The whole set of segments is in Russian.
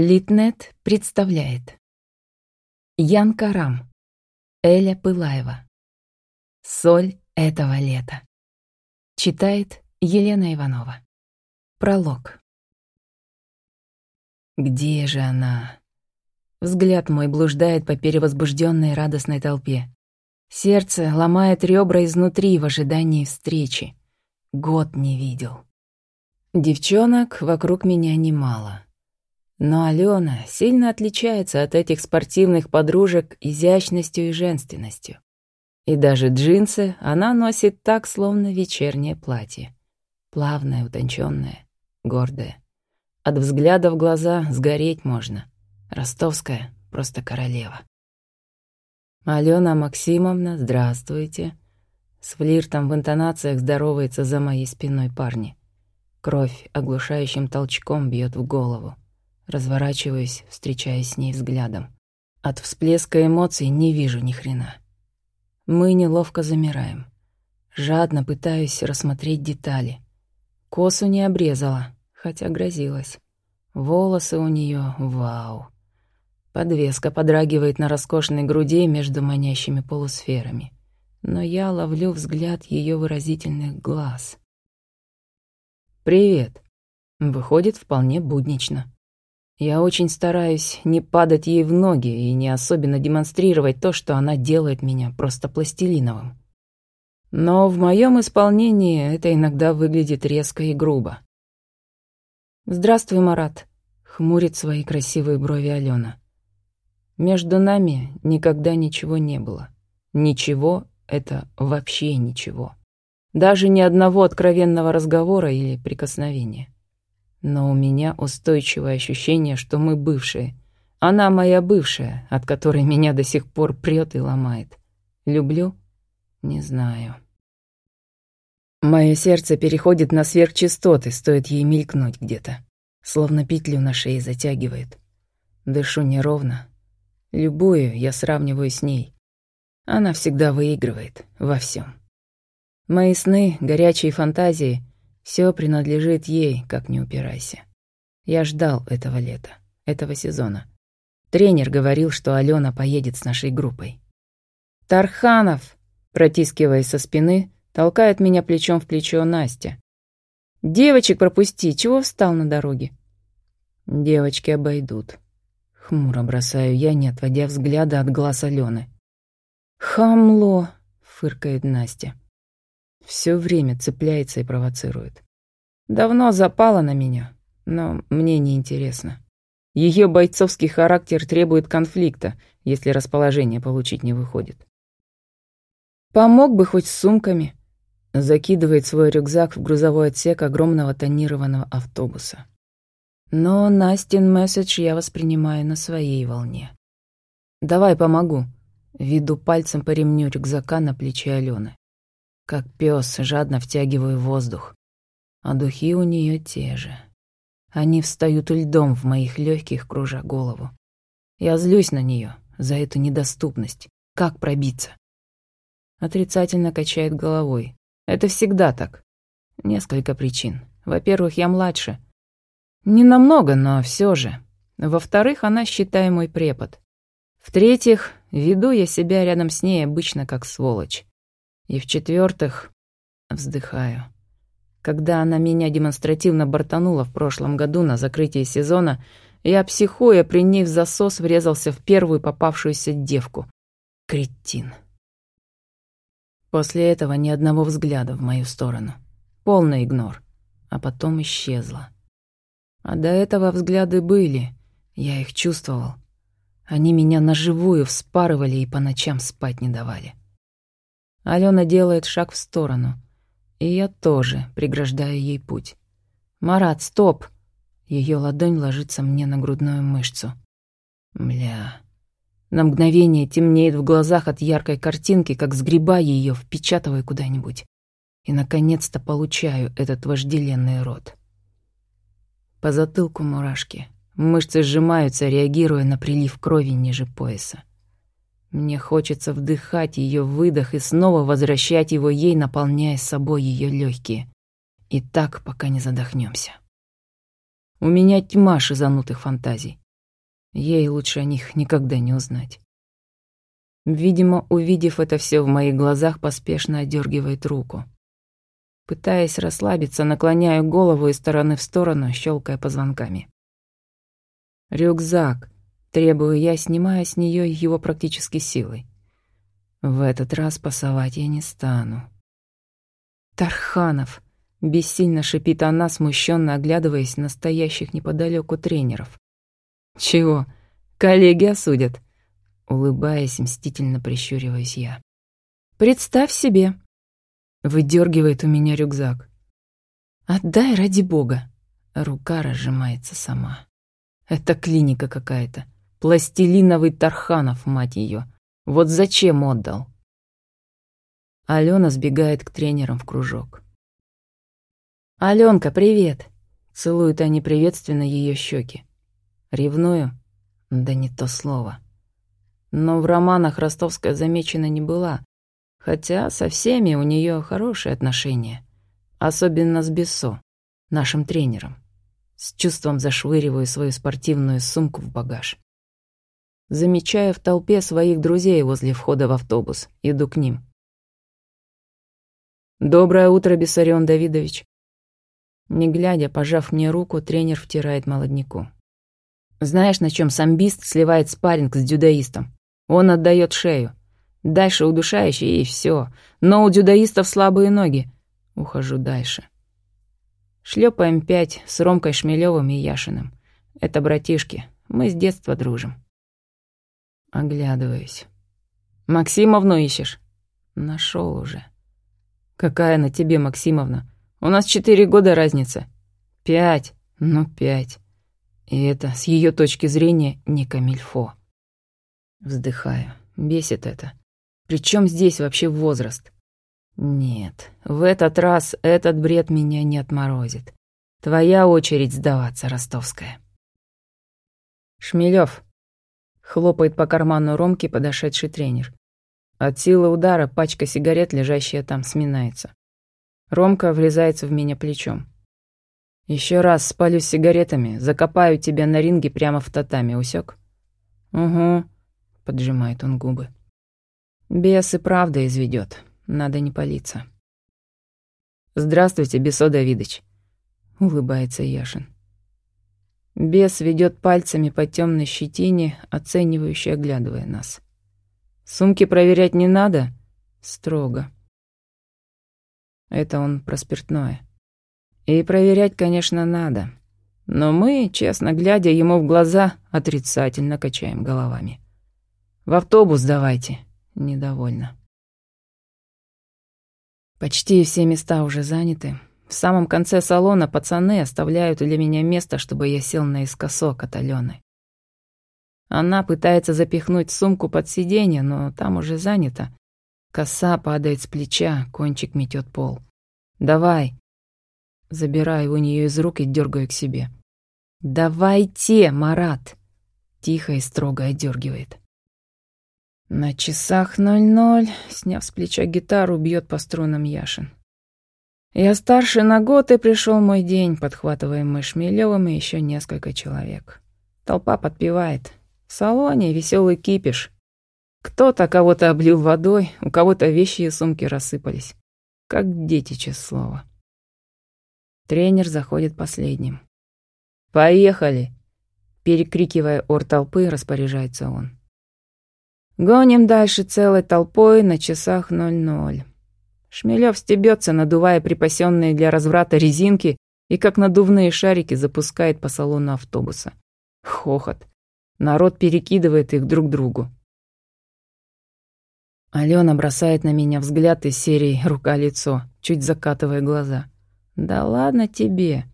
Литнет представляет Ян Карам Эля Пылаева Соль этого лета Читает Елена Иванова Пролог Где же она? Взгляд мой блуждает по перевозбужденной радостной толпе. Сердце ломает ребра изнутри в ожидании встречи. Год не видел. Девчонок вокруг меня немало. Но Алена сильно отличается от этих спортивных подружек изящностью и женственностью. И даже джинсы она носит так, словно вечернее платье. Плавное, утонченное, гордое. От взгляда в глаза сгореть можно. Ростовская — просто королева. «Алена Максимовна, здравствуйте!» С флиртом в интонациях здоровается за моей спиной парни. Кровь оглушающим толчком бьет в голову. Разворачиваюсь, встречаясь с ней взглядом. От всплеска эмоций не вижу ни хрена. Мы неловко замираем. Жадно пытаюсь рассмотреть детали. Косу не обрезала, хотя грозилась. Волосы у нее вау. Подвеска подрагивает на роскошной груди между манящими полусферами. Но я ловлю взгляд ее выразительных глаз. «Привет!» Выходит вполне буднично. Я очень стараюсь не падать ей в ноги и не особенно демонстрировать то, что она делает меня просто пластилиновым. Но в моем исполнении это иногда выглядит резко и грубо. «Здравствуй, Марат», — хмурит свои красивые брови Алена. «Между нами никогда ничего не было. Ничего — это вообще ничего. Даже ни одного откровенного разговора или прикосновения. Но у меня устойчивое ощущение, что мы бывшие. Она моя бывшая, от которой меня до сих пор прет и ломает. Люблю? Не знаю. Мое сердце переходит на сверхчастоты, стоит ей мелькнуть где-то. Словно петлю на шее затягивает. Дышу неровно. Любую я сравниваю с ней. Она всегда выигрывает во всем. Мои сны, горячие фантазии все принадлежит ей, как не упирайся. Я ждал этого лета, этого сезона. Тренер говорил, что Алена поедет с нашей группой. «Тарханов!» Протискиваясь со спины, толкает меня плечом в плечо Настя. «Девочек пропусти, чего встал на дороге?» «Девочки обойдут». Хмуро бросаю я, не отводя взгляда от глаз Алены. «Хамло!» — фыркает Настя. Все время цепляется и провоцирует. Давно запала на меня, но мне не интересно. Ее бойцовский характер требует конфликта, если расположение получить не выходит. Помог бы хоть с сумками. Закидывает свой рюкзак в грузовой отсек огромного тонированного автобуса. Но Настин месседж я воспринимаю на своей волне. «Давай помогу», — веду пальцем по ремню рюкзака на плече Алены. Как пес, жадно втягиваю воздух. А духи у нее те же. Они встают льдом в моих легких, кружа голову. Я злюсь на нее за эту недоступность. Как пробиться? Отрицательно качает головой. Это всегда так. Несколько причин. Во-первых, я младше. Не намного, но все же. Во-вторых, она, считай, мой препод. В-третьих, веду я себя рядом с ней обычно как сволочь. И в-четвертых, вздыхаю. Когда она меня демонстративно бортанула в прошлом году на закрытии сезона, я, психуя, при ней в засос врезался в первую попавшуюся девку. Кретин. После этого ни одного взгляда в мою сторону. Полный игнор. А потом исчезла. А до этого взгляды были. Я их чувствовал. Они меня наживую вспарывали и по ночам спать не давали. Алена делает шаг в сторону. И я тоже преграждаю ей путь. «Марат, стоп!» Ее ладонь ложится мне на грудную мышцу. Бля. На мгновение темнеет в глазах от яркой картинки, как сгребая ее, впечатывая куда-нибудь. И, наконец-то, получаю этот вожделенный рот. По затылку мурашки. Мышцы сжимаются, реагируя на прилив крови ниже пояса. Мне хочется вдыхать ее выдох и снова возвращать его ей, наполняя собой ее легкие. И так, пока не задохнемся. У меня тьма шизанутых фантазий. Ей лучше о них никогда не узнать. Видимо, увидев это все в моих глазах, поспешно отдергивает руку. Пытаясь расслабиться, наклоняю голову из стороны в сторону, щелкая позвонками. «Рюкзак!» — требую я, снимая с нее его практически силой. В этот раз пасовать я не стану. «Тарханов!» — бессильно шипит она, смущенно оглядываясь на стоящих неподалеку тренеров. «Чего? Коллеги осудят?» Улыбаясь, мстительно прищуриваюсь я. «Представь себе!» Выдергивает у меня рюкзак. «Отдай ради бога!» Рука разжимается сама. Это клиника какая-то. Пластилиновый Тарханов, мать ее. Вот зачем отдал? Алена сбегает к тренерам в кружок. «Аленка, привет!» Целуют они приветственно ее щеки. Ревную? Да не то слово. Но в романах Ростовская замечена не была, хотя со всеми у нее хорошие отношения, особенно с Бессо, нашим тренером. С чувством зашвыриваю свою спортивную сумку в багаж. Замечаю в толпе своих друзей возле входа в автобус, иду к ним. «Доброе утро, Бессарион Давидович». Не глядя, пожав мне руку, тренер втирает молодняку. «Знаешь, на чем самбист сливает спарринг с дюдаистом? Он отдает шею. Дальше удушающий, и все. Но у дюдаистов слабые ноги. Ухожу дальше. Шлепаем пять с Ромкой Шмелевым и Яшиным. Это братишки. Мы с детства дружим. Оглядываюсь. «Максимовну ищешь?» Нашел уже. «Какая на тебе, Максимовна? У нас четыре года разница». «Пять. Ну, пять». И это, с ее точки зрения, не камильфо. Вздыхаю. Бесит это. Причем здесь вообще возраст? Нет, в этот раз этот бред меня не отморозит. Твоя очередь сдаваться, ростовская. Шмелев. Хлопает по карману Ромки подошедший тренер. От силы удара пачка сигарет, лежащая там, сминается. Ромка врезается в меня плечом. Еще раз спалю сигаретами, закопаю тебя на ринге прямо в татами, усек? Угу поджимает он губы. Бес и правда изведет. Надо не палиться. Здравствуйте, Бесо Давидыч. Улыбается Яшин. Бес ведет пальцами по темной щетине, оценивающе оглядывая нас. Сумки проверять не надо? Строго. Это он про спиртное. И проверять, конечно, надо. Но мы, честно глядя ему в глаза, отрицательно качаем головами. В автобус давайте. Недовольно. Почти все места уже заняты. В самом конце салона пацаны оставляют для меня место, чтобы я сел наискосок от Алены. Она пытается запихнуть сумку под сиденье, но там уже занято. Коса падает с плеча, кончик метет пол. «Давай!» Забираю у нее из рук и дергаю к себе. «Давайте, Марат!» Тихо и строго одергивает. На часах ноль-ноль, сняв с плеча гитару, бьет по струнам Яшин. Я старше на год, и пришел мой день, подхватываем мы Шмелевым и еще несколько человек. Толпа подпевает. В салоне веселый кипиш. Кто-то кого-то облил водой, у кого-то вещи и сумки рассыпались. Как дети, честное слово. Тренер заходит последним. «Поехали!» Перекрикивая ор толпы, распоряжается он. Гоним дальше целой толпой на часах ноль-ноль. Шмелев стебется, надувая припасенные для разврата резинки и как надувные шарики запускает по салону автобуса. Хохот. Народ перекидывает их друг другу. Алена бросает на меня взгляд из серии «Рука-лицо», чуть закатывая глаза. «Да ладно тебе».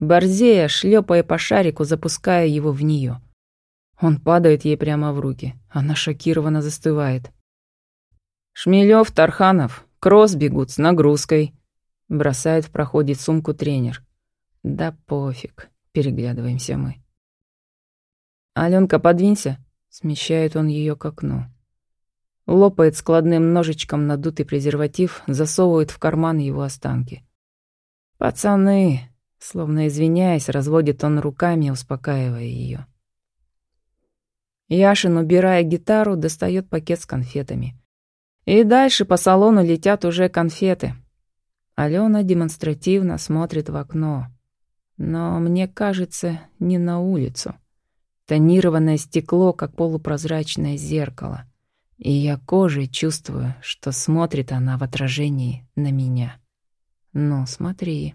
Борзея, шлепая по шарику, запуская его в нее. Он падает ей прямо в руки. Она шокированно застывает. «Шмелёв, Тарханов, кросс бегут с нагрузкой», — бросает в проходе сумку тренер. «Да пофиг», — переглядываемся мы. «Алёнка, подвинься», — смещает он её к окну. Лопает складным ножичком надутый презерватив, засовывает в карман его останки. «Пацаны», — словно извиняясь, разводит он руками, успокаивая её. Яшин, убирая гитару, достает пакет с конфетами. И дальше по салону летят уже конфеты. Алена демонстративно смотрит в окно. Но мне кажется, не на улицу. Тонированное стекло, как полупрозрачное зеркало. И я кожей чувствую, что смотрит она в отражении на меня. Ну, смотри.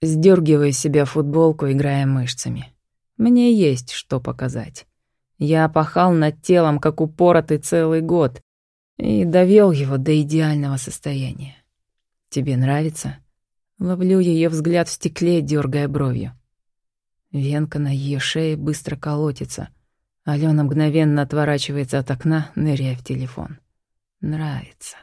Сдергиваю себя футболку, играя мышцами. Мне есть что показать. Я пахал над телом, как упоротый целый год, и довел его до идеального состояния. Тебе нравится? Ловлю ее взгляд в стекле, дергая бровью. Венка на ее шее быстро колотится. Алена мгновенно отворачивается от окна, ныряя в телефон. Нравится.